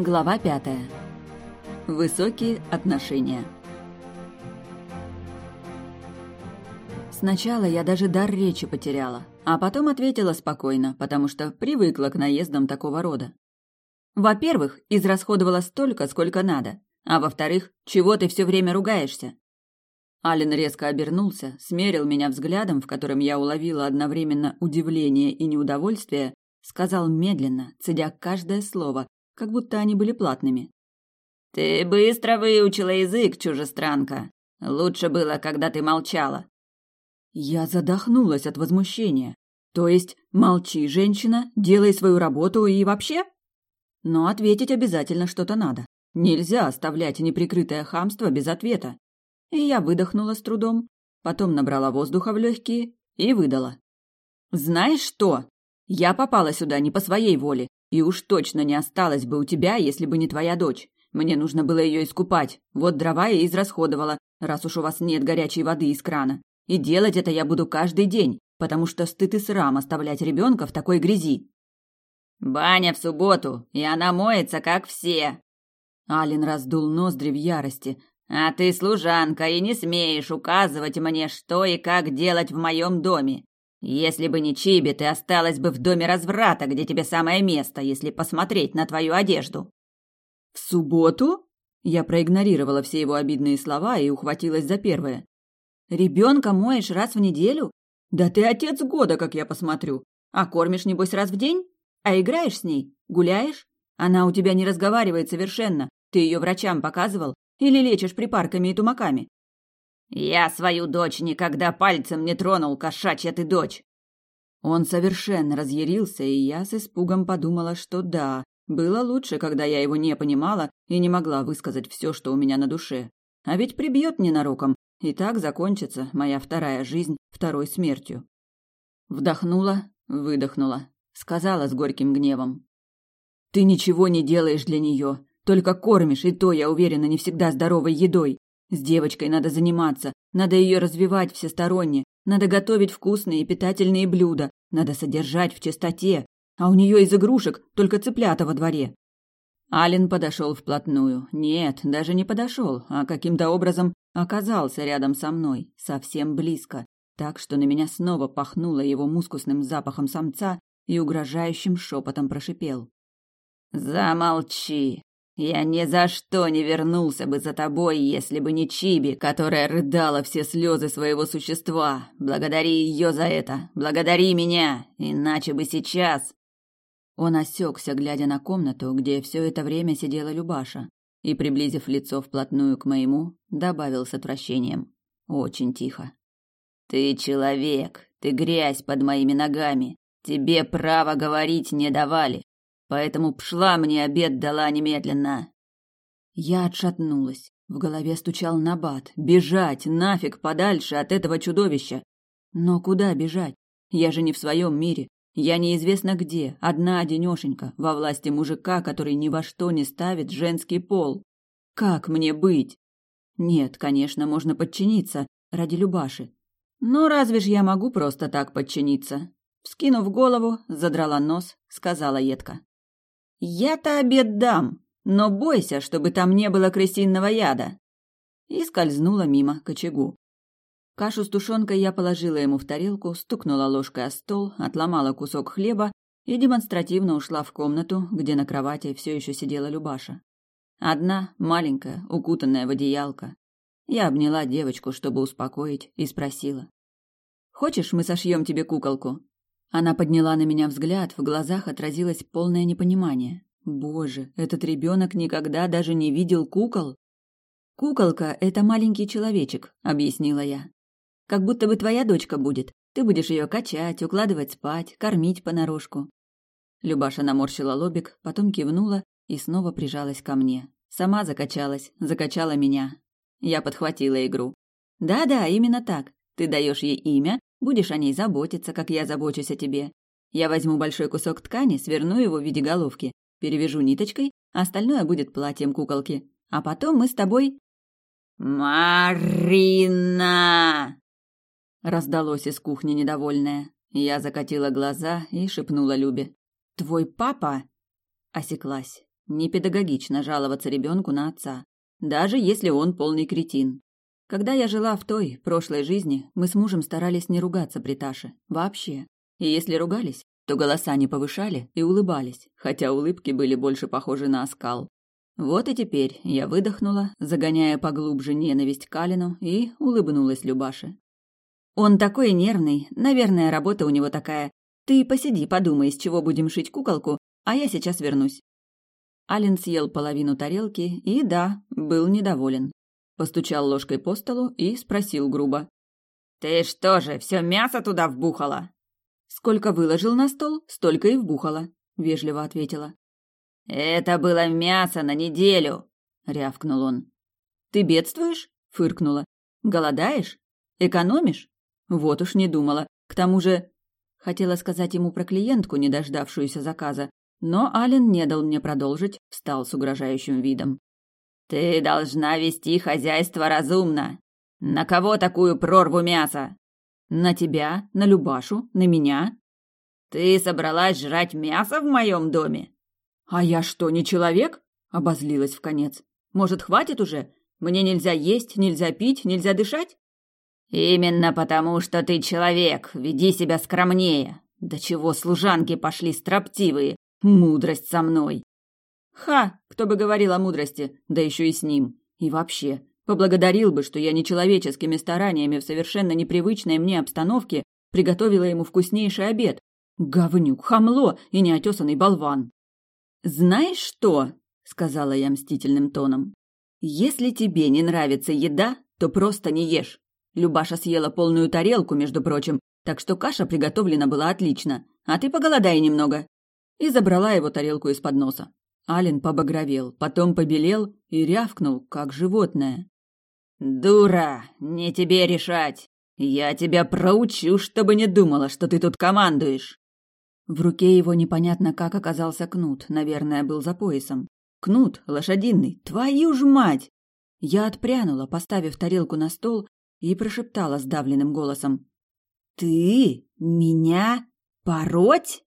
Глава пятая. Высокие отношения. Сначала я даже дар речи потеряла, а потом ответила спокойно, потому что привыкла к наездам такого рода. Во-первых, израсходовала столько, сколько надо, а во-вторых, чего ты все время ругаешься? Ален резко обернулся, смерил меня взглядом, в котором я уловила одновременно удивление и неудовольствие, сказал медленно, цедя каждое слово, как будто они были платными. «Ты быстро выучила язык, чужестранка. Лучше было, когда ты молчала». Я задохнулась от возмущения. То есть, молчи, женщина, делай свою работу и вообще? Но ответить обязательно что-то надо. Нельзя оставлять неприкрытое хамство без ответа. И я выдохнула с трудом, потом набрала воздуха в легкие и выдала. «Знаешь что? Я попала сюда не по своей воле. И уж точно не осталось бы у тебя, если бы не твоя дочь. Мне нужно было ее искупать. Вот дрова я израсходовала, раз уж у вас нет горячей воды из крана. И делать это я буду каждый день, потому что стыд и срам оставлять ребенка в такой грязи. Баня в субботу, и она моется, как все. Алин раздул ноздри в ярости. А ты служанка и не смеешь указывать мне, что и как делать в моем доме. Если бы не Чиби, ты осталась бы в доме разврата, где тебе самое место, если посмотреть на твою одежду. В субботу? Я проигнорировала все его обидные слова и ухватилась за первое. Ребенка моешь раз в неделю? Да ты отец года, как я посмотрю. А кормишь, небось, раз в день? А играешь с ней? Гуляешь? Она у тебя не разговаривает совершенно. Ты ее врачам показывал? Или лечишь припарками и тумаками? «Я свою дочь никогда пальцем не тронул, кошачья ты дочь!» Он совершенно разъярился, и я с испугом подумала, что да, было лучше, когда я его не понимала и не могла высказать все, что у меня на душе. А ведь прибьет ненароком, и так закончится моя вторая жизнь второй смертью. Вдохнула, выдохнула, сказала с горьким гневом. «Ты ничего не делаешь для нее, только кормишь, и то, я уверена, не всегда здоровой едой. С девочкой надо заниматься, надо ее развивать всесторонне, надо готовить вкусные и питательные блюда, надо содержать в чистоте, а у нее из игрушек только цыплята во дворе. Ален подошел вплотную. Нет, даже не подошел, а каким-то образом оказался рядом со мной, совсем близко, так что на меня снова пахнуло его мускусным запахом самца и угрожающим шепотом прошипел. «Замолчи! Я ни за что не вернулся бы за тобой, если бы не Чиби, которая рыдала все слезы своего существа. Благодари ее за это. Благодари меня, иначе бы сейчас. Он осекся, глядя на комнату, где все это время сидела Любаша, и, приблизив лицо вплотную к моему, добавил с отвращением. Очень тихо. «Ты человек, ты грязь под моими ногами. Тебе право говорить не давали. Поэтому пшла мне обед дала немедленно. Я отшатнулась. В голове стучал набат. Бежать нафиг подальше от этого чудовища. Но куда бежать? Я же не в своем мире. Я неизвестно где, одна одинешенька, во власти мужика, который ни во что не ставит женский пол. Как мне быть? Нет, конечно, можно подчиниться ради Любаши. Но разве ж я могу просто так подчиниться? Вскинув голову, задрала нос, сказала едко. «Я-то обед дам, но бойся, чтобы там не было крысиного яда!» И скользнула мимо к очагу. Кашу с тушенкой я положила ему в тарелку, стукнула ложкой о стол, отломала кусок хлеба и демонстративно ушла в комнату, где на кровати все еще сидела Любаша. Одна, маленькая, укутанная в одеялко. Я обняла девочку, чтобы успокоить, и спросила. «Хочешь, мы сошьем тебе куколку?» Она подняла на меня взгляд, в глазах отразилось полное непонимание. Боже, этот ребенок никогда даже не видел кукол. Куколка – это маленький человечек, объяснила я. Как будто бы твоя дочка будет. Ты будешь ее качать, укладывать спать, кормить понарошку. Любаша наморщила лобик, потом кивнула и снова прижалась ко мне. Сама закачалась, закачала меня. Я подхватила игру. Да-да, именно так. Ты даешь ей имя, Будешь о ней заботиться, как я забочусь о тебе. Я возьму большой кусок ткани, сверну его в виде головки, перевяжу ниточкой, а остальное будет платьем куколки. А потом мы с тобой...» «Марина!» Раздалось из кухни недовольное. Я закатила глаза и шепнула Любе. «Твой папа...» Осеклась. Непедагогично жаловаться ребенку на отца, даже если он полный кретин. Когда я жила в той, прошлой жизни, мы с мужем старались не ругаться при Таше. Вообще. И если ругались, то голоса не повышали и улыбались, хотя улыбки были больше похожи на оскал. Вот и теперь я выдохнула, загоняя поглубже ненависть к Алину, и улыбнулась Любаше. «Он такой нервный, наверное, работа у него такая. Ты посиди, подумай, из чего будем шить куколку, а я сейчас вернусь». Ален съел половину тарелки и, да, был недоволен постучал ложкой по столу и спросил грубо. «Ты что же, все мясо туда вбухала?» «Сколько выложил на стол, столько и вбухала», — вежливо ответила. «Это было мясо на неделю», — рявкнул он. «Ты бедствуешь?» — фыркнула. «Голодаешь? Экономишь?» Вот уж не думала. К тому же... Хотела сказать ему про клиентку, не дождавшуюся заказа, но Ален не дал мне продолжить, встал с угрожающим видом. Ты должна вести хозяйство разумно. На кого такую прорву мяса? На тебя, на Любашу, на меня? Ты собралась жрать мясо в моем доме? А я что, не человек? Обозлилась в конец. Может, хватит уже? Мне нельзя есть, нельзя пить, нельзя дышать? Именно потому, что ты человек. Веди себя скромнее. Да чего служанки пошли строптивые. Мудрость со мной. Ха, кто бы говорил о мудрости, да еще и с ним. И вообще, поблагодарил бы, что я нечеловеческими стараниями в совершенно непривычной мне обстановке приготовила ему вкуснейший обед. Говнюк, хамло и неотесанный болван. «Знаешь что?» — сказала я мстительным тоном. «Если тебе не нравится еда, то просто не ешь. Любаша съела полную тарелку, между прочим, так что каша приготовлена была отлично, а ты поголодай немного». И забрала его тарелку из-под носа. Ален побагровел, потом побелел и рявкнул, как животное. «Дура! Не тебе решать! Я тебя проучу, чтобы не думала, что ты тут командуешь!» В руке его непонятно как оказался кнут, наверное, был за поясом. Кнут, лошадиный, твою ж мать! Я отпрянула, поставив тарелку на стол, и прошептала сдавленным голосом. «Ты? Меня? Пороть?»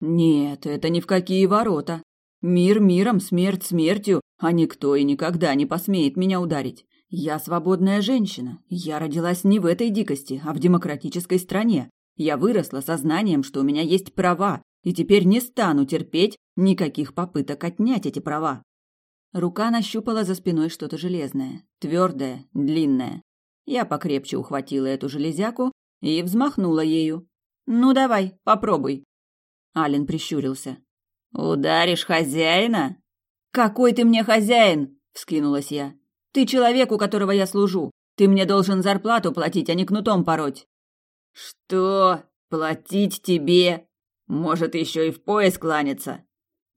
«Нет, это ни в какие ворота. Мир миром, смерть смертью, а никто и никогда не посмеет меня ударить. Я свободная женщина. Я родилась не в этой дикости, а в демократической стране. Я выросла со знанием, что у меня есть права, и теперь не стану терпеть никаких попыток отнять эти права. Рука нащупала за спиной что-то железное, твердое, длинное. Я покрепче ухватила эту железяку и взмахнула ею. «Ну давай, попробуй». Ален прищурился. «Ударишь хозяина?» «Какой ты мне хозяин?» – вскинулась я. «Ты человек, у которого я служу. Ты мне должен зарплату платить, а не кнутом пороть». «Что? Платить тебе? Может, еще и в пояс кланяться?»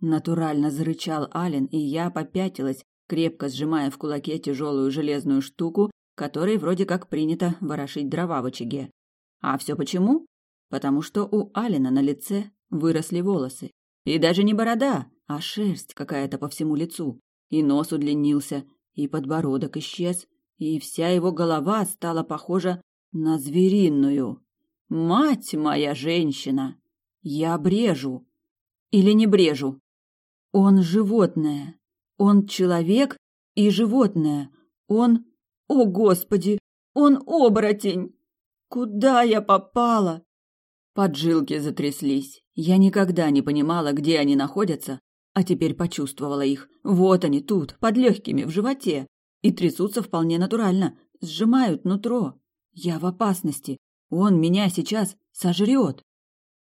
Натурально зарычал Ален, и я попятилась, крепко сжимая в кулаке тяжелую железную штуку, которой вроде как принято ворошить дрова в очаге. А все почему? Потому что у Алина на лице выросли волосы. И даже не борода, а шерсть какая-то по всему лицу. И нос удлинился, и подбородок исчез, и вся его голова стала похожа на звериную. Мать моя женщина! Я брежу. Или не брежу? Он животное. Он человек и животное. Он... О, Господи! Он оборотень! Куда я попала? Поджилки затряслись. Я никогда не понимала, где они находятся, а теперь почувствовала их. Вот они тут, под легкими, в животе. И трясутся вполне натурально, сжимают нутро. Я в опасности. Он меня сейчас сожрет.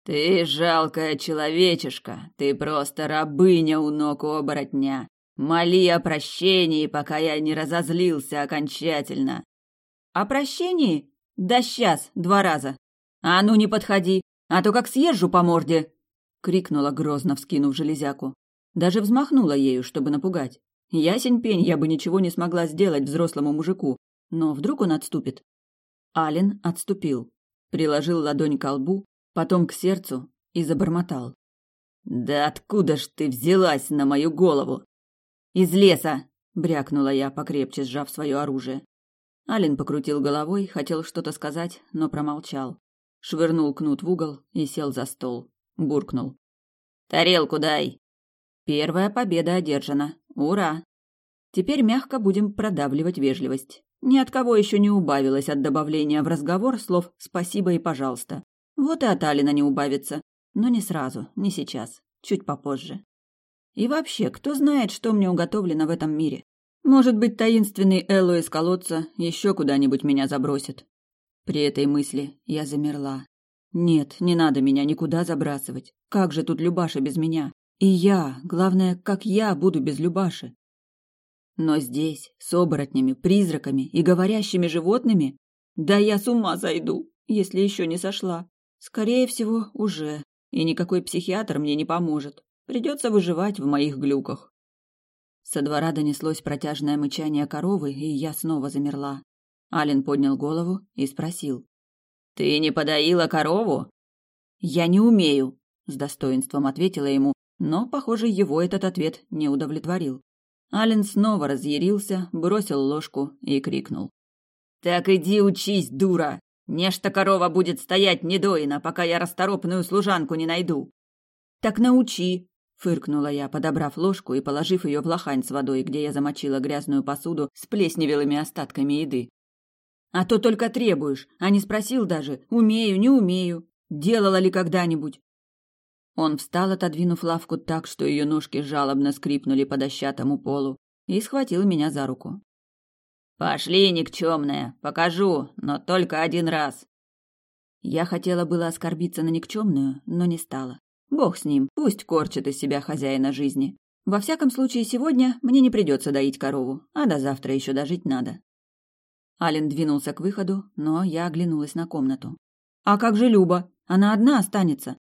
Ты жалкая человечишка, ты просто рабыня у ног оборотня. Моли о прощении, пока я не разозлился окончательно. О прощении? Да сейчас, два раза. А ну не подходи, а то как съезжу по морде!» — крикнула грозно, вскинув железяку. Даже взмахнула ею, чтобы напугать. Ясень пень, я бы ничего не смогла сделать взрослому мужику, но вдруг он отступит. Ален отступил, приложил ладонь к лбу, потом к сердцу и забормотал. «Да откуда ж ты взялась на мою голову?» «Из леса!» — брякнула я, покрепче сжав свое оружие. Ален покрутил головой, хотел что-то сказать, но промолчал швырнул кнут в угол и сел за стол. Буркнул. «Тарелку дай!» Первая победа одержана. Ура! Теперь мягко будем продавливать вежливость. Ни от кого еще не убавилось от добавления в разговор слов «спасибо» и «пожалуйста». Вот и от Алина не убавится. Но не сразу, не сейчас, чуть попозже. И вообще, кто знает, что мне уготовлено в этом мире? Может быть, таинственный Элло из колодца еще куда-нибудь меня забросит. При этой мысли я замерла. Нет, не надо меня никуда забрасывать. Как же тут Любаша без меня? И я, главное, как я буду без Любаши? Но здесь, с оборотнями, призраками и говорящими животными, да я с ума сойду, если еще не сошла. Скорее всего, уже. И никакой психиатр мне не поможет. Придется выживать в моих глюках. Со двора донеслось протяжное мычание коровы, и я снова замерла. Ален поднял голову и спросил. «Ты не подоила корову?» «Я не умею», — с достоинством ответила ему, но, похоже, его этот ответ не удовлетворил. Ален снова разъярился, бросил ложку и крикнул. «Так иди учись, дура! Нечто корова будет стоять недоина, пока я расторопную служанку не найду!» «Так научи!» Фыркнула я, подобрав ложку и положив ее в лохань с водой, где я замочила грязную посуду с плесневелыми остатками еды. А то только требуешь, а не спросил даже, умею, не умею, делала ли когда-нибудь. Он встал, отодвинув лавку так, что ее ножки жалобно скрипнули по дощатому полу, и схватил меня за руку. «Пошли, никчемная, покажу, но только один раз». Я хотела было оскорбиться на никчемную, но не стала. Бог с ним, пусть корчит из себя хозяина жизни. Во всяком случае, сегодня мне не придется доить корову, а до завтра еще дожить надо. Ален двинулся к выходу, но я оглянулась на комнату. «А как же Люба? Она одна останется?»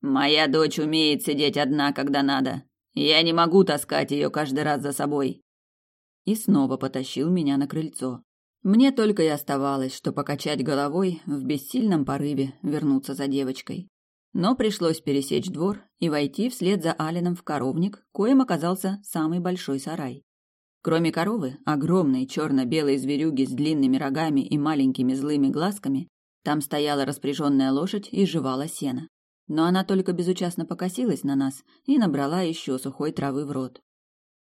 «Моя дочь умеет сидеть одна, когда надо. Я не могу таскать ее каждый раз за собой». И снова потащил меня на крыльцо. Мне только и оставалось, что покачать головой в бессильном порыве вернуться за девочкой. Но пришлось пересечь двор и войти вслед за Алином в коровник, коим оказался самый большой сарай. Кроме коровы, огромной черно-белой зверюги с длинными рогами и маленькими злыми глазками, там стояла распряженная лошадь и жевала сено. Но она только безучастно покосилась на нас и набрала еще сухой травы в рот.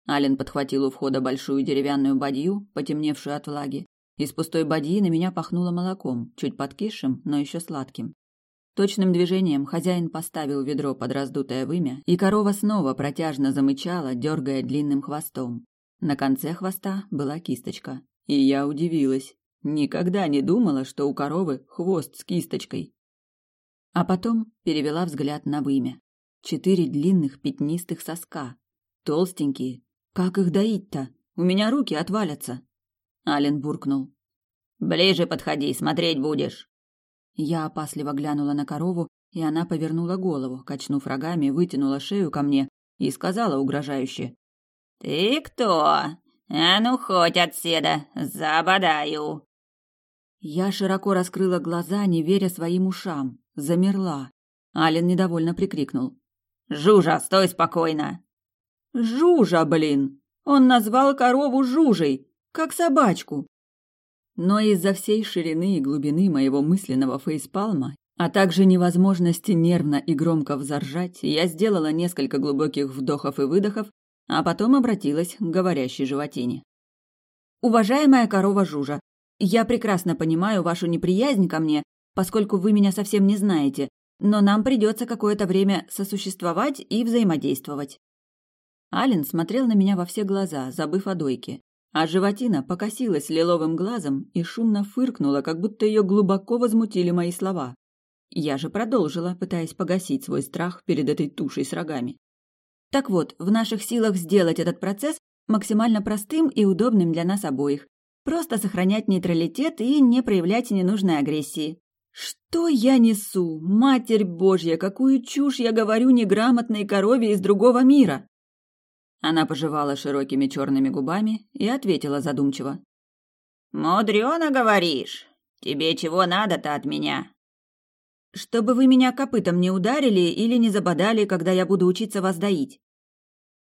Ален подхватил у входа большую деревянную бадью, потемневшую от влаги. Из пустой бадьи на меня пахнуло молоком, чуть подкисшим, но еще сладким. Точным движением хозяин поставил ведро под раздутое вымя, и корова снова протяжно замычала, дергая длинным хвостом. На конце хвоста была кисточка. И я удивилась. Никогда не думала, что у коровы хвост с кисточкой. А потом перевела взгляд на вымя. Четыре длинных пятнистых соска. Толстенькие. Как их доить-то? У меня руки отвалятся. Ален буркнул. «Ближе подходи, смотреть будешь». Я опасливо глянула на корову, и она повернула голову, качнув рогами, вытянула шею ко мне и сказала угрожающе. «Ты кто? А ну, хоть отседа, забодаю!» Я широко раскрыла глаза, не веря своим ушам. Замерла. Ален недовольно прикрикнул. «Жужа, стой спокойно!» «Жужа, блин! Он назвал корову Жужей, как собачку!» Но из-за всей ширины и глубины моего мысленного фейспалма, а также невозможности нервно и громко взоржать, я сделала несколько глубоких вдохов и выдохов, а потом обратилась к говорящей животине. «Уважаемая корова Жужа, я прекрасно понимаю вашу неприязнь ко мне, поскольку вы меня совсем не знаете, но нам придется какое-то время сосуществовать и взаимодействовать». Ален смотрел на меня во все глаза, забыв о дойке. А животина покосилась лиловым глазом и шумно фыркнула, как будто ее глубоко возмутили мои слова. Я же продолжила, пытаясь погасить свой страх перед этой тушей с рогами. Так вот, в наших силах сделать этот процесс максимально простым и удобным для нас обоих. Просто сохранять нейтралитет и не проявлять ненужной агрессии. Что я несу? Матерь Божья, какую чушь я говорю неграмотной корове из другого мира! Она пожевала широкими черными губами и ответила задумчиво. «Мудрено говоришь. Тебе чего надо-то от меня?» «Чтобы вы меня копытом не ударили или не забодали, когда я буду учиться вас доить».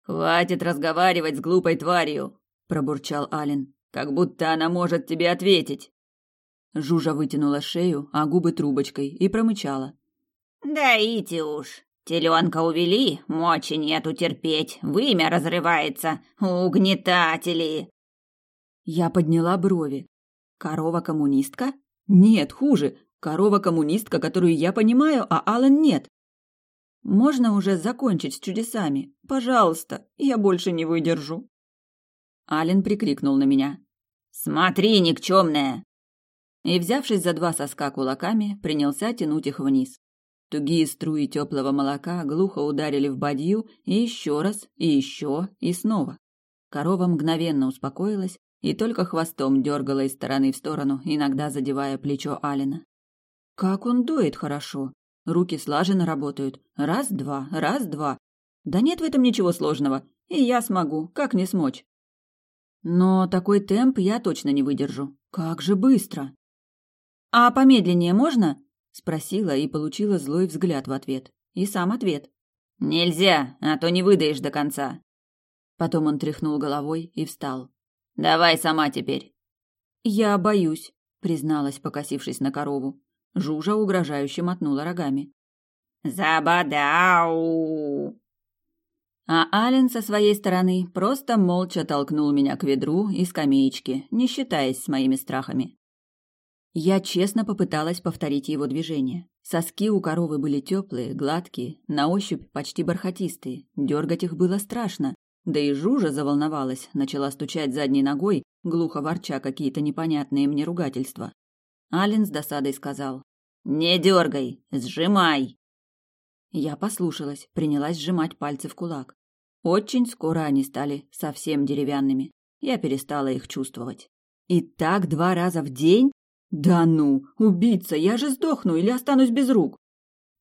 «Хватит разговаривать с глупой тварью», — пробурчал Ален, «как будто она может тебе ответить». Жужа вытянула шею, а губы трубочкой, и промычала. «Доите уж. Теленка увели, мочи нету терпеть, вымя разрывается. Угнетатели!» Я подняла брови. Корова-коммунистка? Нет, хуже. Корова-коммунистка, которую я понимаю, а Алан нет. Можно уже закончить с чудесами? Пожалуйста, я больше не выдержу. Ален прикрикнул на меня. «Смотри, никчемная!» И, взявшись за два соска кулаками, принялся тянуть их вниз. Тугие струи теплого молока глухо ударили в бадью и еще раз, и еще, и снова. Корова мгновенно успокоилась и только хвостом дергала из стороны в сторону, иногда задевая плечо Алина. Как он дует хорошо. Руки слаженно работают. Раз-два, раз-два. Да нет в этом ничего сложного. И я смогу, как не смочь. Но такой темп я точно не выдержу. Как же быстро. А помедленнее можно? спросила и получила злой взгляд в ответ. И сам ответ. Нельзя, а то не выдаешь до конца. Потом он тряхнул головой и встал. Давай сама теперь. Я боюсь, призналась, покосившись на корову. Жужа угрожающе мотнула рогами. Забадау! А Ален со своей стороны просто молча толкнул меня к ведру и скамеечке, не считаясь с моими страхами. Я честно попыталась повторить его движение. Соски у коровы были теплые, гладкие, на ощупь почти бархатистые. Дергать их было страшно. Да и Жужа заволновалась, начала стучать задней ногой, глухо ворча какие-то непонятные мне ругательства. Ален с досадой сказал. «Не дергай, сжимай!» Я послушалась, принялась сжимать пальцы в кулак. Очень скоро они стали совсем деревянными. Я перестала их чувствовать. И так два раза в день? Да ну, убийца, я же сдохну или останусь без рук.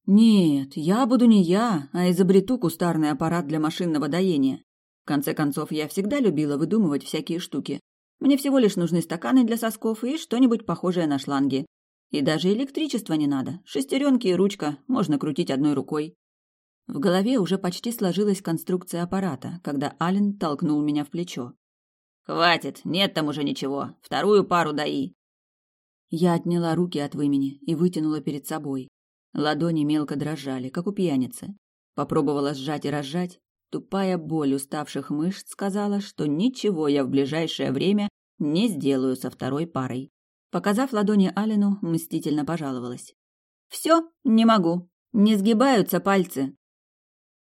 Нет, я буду не я, а изобрету кустарный аппарат для машинного доения. В конце концов, я всегда любила выдумывать всякие штуки. Мне всего лишь нужны стаканы для сосков и что-нибудь похожее на шланги. И даже электричества не надо. Шестеренки и ручка можно крутить одной рукой. В голове уже почти сложилась конструкция аппарата, когда Ален толкнул меня в плечо. «Хватит, нет там уже ничего. Вторую пару даи». Я отняла руки от вымени и вытянула перед собой. Ладони мелко дрожали, как у пьяницы. Попробовала сжать и разжать. Тупая боль уставших мышц сказала, что ничего я в ближайшее время не сделаю со второй парой. Показав ладони Алину, мстительно пожаловалась. «Все, не могу. Не сгибаются пальцы».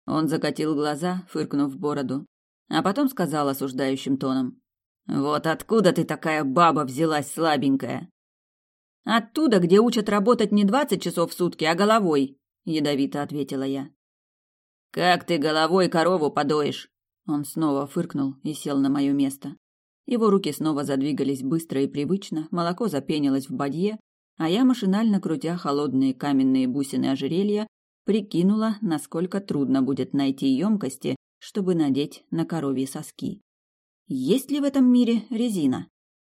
Он закатил глаза, фыркнув в бороду, а потом сказал осуждающим тоном. «Вот откуда ты такая баба взялась слабенькая?» Оттуда, где учат работать не двадцать часов в сутки, а головой, ядовито ответила я. Как ты головой корову подоишь? Он снова фыркнул и сел на мое место. Его руки снова задвигались быстро и привычно, молоко запенилось в бадье, а я, машинально крутя холодные каменные бусины ожерелья, прикинула, насколько трудно будет найти емкости, чтобы надеть на коровьи соски. Есть ли в этом мире резина?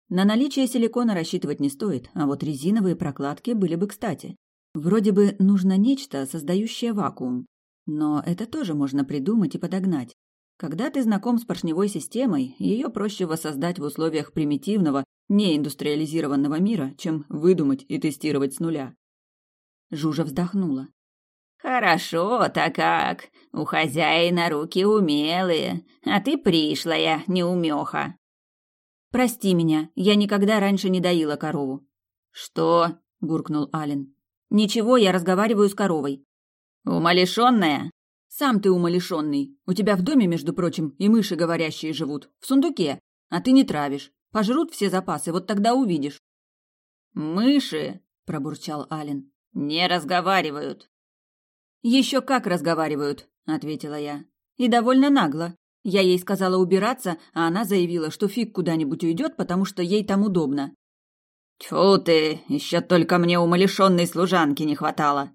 На наличие силикона рассчитывать не стоит, а вот резиновые прокладки были бы кстати. Вроде бы нужно нечто, создающее вакуум. Но это тоже можно придумать и подогнать. Когда ты знаком с поршневой системой, ее проще воссоздать в условиях примитивного, неиндустриализированного мира, чем выдумать и тестировать с нуля. Жужа вздохнула. «Хорошо-то как. У хозяина руки умелые, а ты пришлая, неумеха. Прости меня, я никогда раньше не доила корову. Что? буркнул Ален. Ничего, я разговариваю с коровой. Умалишенная? Сам ты умалишенный. У тебя в доме, между прочим, и мыши говорящие живут. В сундуке. А ты не травишь. Пожрут все запасы, вот тогда увидишь. Мыши, пробурчал Ален. Не разговаривают. Еще как разговаривают, ответила я. И довольно нагло. Я ей сказала убираться, а она заявила, что фиг куда-нибудь уйдет, потому что ей там удобно. Тьфу ты, еще только мне умалишенной служанки не хватало.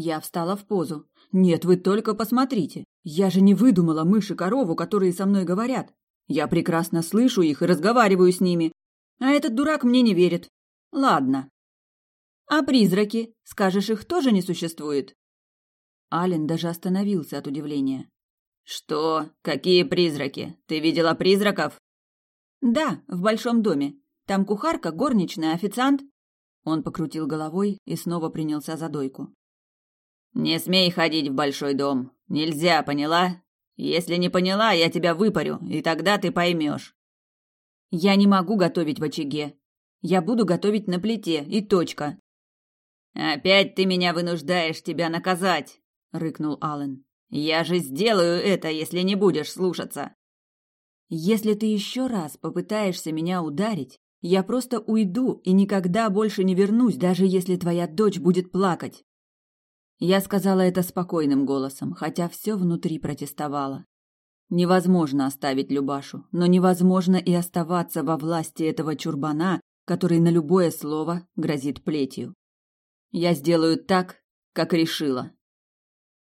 Я встала в позу. Нет, вы только посмотрите. Я же не выдумала мыши корову, которые со мной говорят. Я прекрасно слышу их и разговариваю с ними. А этот дурак мне не верит. Ладно. А призраки, скажешь, их тоже не существует? Ален даже остановился от удивления. «Что? Какие призраки? Ты видела призраков?» «Да, в большом доме. Там кухарка, горничная, официант». Он покрутил головой и снова принялся за дойку. Не смей ходить в большой дом. Нельзя, поняла? Если не поняла, я тебя выпарю, и тогда ты поймешь. Я не могу готовить в очаге. Я буду готовить на плите, и точка. Опять ты меня вынуждаешь тебя наказать, рыкнул Аллен. Я же сделаю это, если не будешь слушаться. Если ты еще раз попытаешься меня ударить, я просто уйду и никогда больше не вернусь, даже если твоя дочь будет плакать. Я сказала это спокойным голосом, хотя все внутри протестовало. Невозможно оставить Любашу, но невозможно и оставаться во власти этого чурбана, который на любое слово грозит плетью. Я сделаю так, как решила,